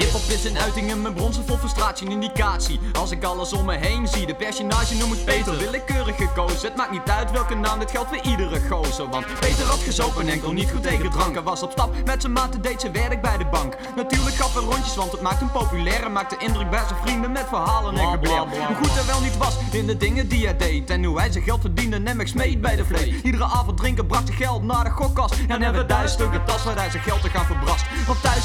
Hip-hop is een uiting en mijn bronzen vol frustratie een indicatie. Als ik alles om me heen zie, de personage noem ik Peter. Willekeurig gekozen, het maakt niet uit welke naam, dit geldt voor iedere gozer. Want Peter had gezopen enkel niet goed tegen dranken. Was op stap met zijn maten, deed zijn werk bij de bank. Natuurlijk gaf hij rondjes, want het maakt hem populair. En maakte indruk bij zijn vrienden met verhalen en gebleer. Hoe goed hij wel niet was in de dingen die hij deed. En hoe hij zijn geld verdiende, ik smeet bij de vlees. Iedere avond drinken bracht hij geld naar de gokkast. En hebben duizend stukken tas waar hij zijn geld te gaan verbrast.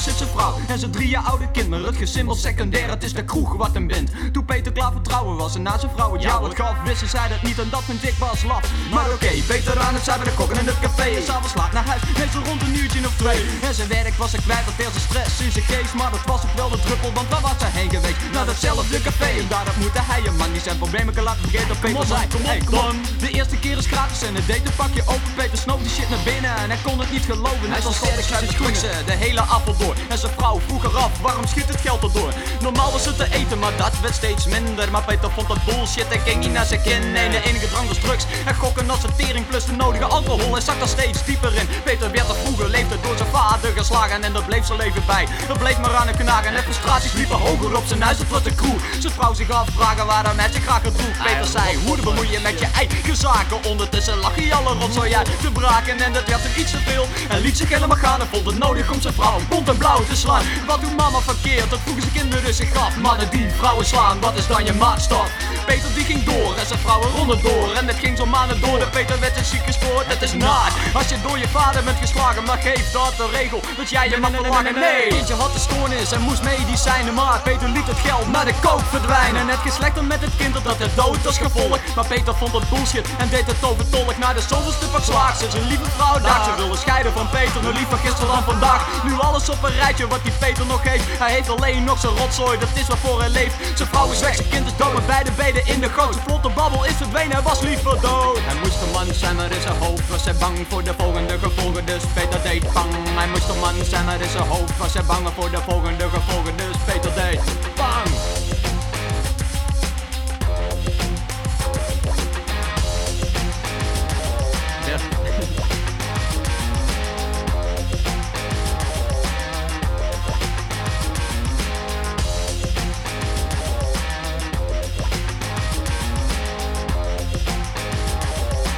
Zit zijn vrouw en zijn drie jaar oude kinderen. Het gezin secundair, het is de kroeg wat hem bindt. Toen Peter klaar vertrouwen was en na zijn vrouw het jou wat gaf, wisten zij dat niet en dat vind ik was laf. Maar oké, Peter aan het zijn bij de kokken in het café. En s'avonds laat naar huis, meestal rond een uurtje of twee. En zijn werk was er kwijt, heel zijn stress in zijn geest. Maar dat was ook wel de druppel, want waar was hij heen geweest? Naar datzelfde café en daar moeten hij man die zijn problemen kan laten vergeten op zei. kom op, Hey, kom op. De eerste keer is gratis en het deed een pakje open. Peter snoof die shit naar binnen en hij kon het niet geloven. Hij was sterk uit de schoenen, de hele appel door. En zijn vrouw vroeg eraf, waarom schiet het geld erdoor? Normaal was het te eten, maar dat werd steeds minder. Maar Peter vond dat bullshit en ging niet naar zijn kin. Nee, de enige drang was drugs en gokken als plus de nodige alcohol. Hij zak er steeds dieper in. Peter werd er vroeger, leefde door zijn en dat bleef zijn leven bij. Dat bleef maar aan het knagen en frustraties liepen hoger op zijn huis. Het was de crew. Zijn vrouw zich afvragen waar hij met zich graag het. Peter zei, hoe bemoei je met je eigen zaken? Ondertussen lag hij alle rotzooi uit te braken en dat werd hem iets te veel. En liet zich helemaal gaan en vond het nodig om zijn vrouw bont en blauw te slaan. Wat doet mama verkeerd? Dat vroegen zijn kinderen zich af. Mannen die vrouwen slaan, wat is dan je maatstaf? Peter die ging door en zijn vrouwen ronden door. En het ging zo maanden door, de Peter werd een ziek gespoord. Het is naar als je door je vader bent geslagen, maar geef dat de regel. Dat jij je mag verlangen. Nee, kindje had de stoornis en moest medicijnen. Maar Peter liet het geld naar de kook verdwijnen. En het dan met het kind dat het dood als gevolg. Maar Peter vond dat bullshit en deed het overtollig. Naar de zoveelste pak slaag zit zijn lieve vrouw daar. Ze wilde scheiden van Peter, nu liever gisteren dan vandaag. Nu alles op een rijtje wat die Peter nog heeft. Hij heeft alleen nog zijn rotzooi, dat is waarvoor hij leeft. Zijn vrouw is weg, zijn kind is dood, met beide benen in de goot. Zijn vlotte babbel is verdwenen, hij was liever dood. Hij moest een man zijn, maar in zijn hoofd was hij bang voor de volgende gevolgen. Dus Peter deed bang. Hij moest een man zijn, maar in zijn hoofd was hij bang voor de volgende gevolgen. Dus Peter deed.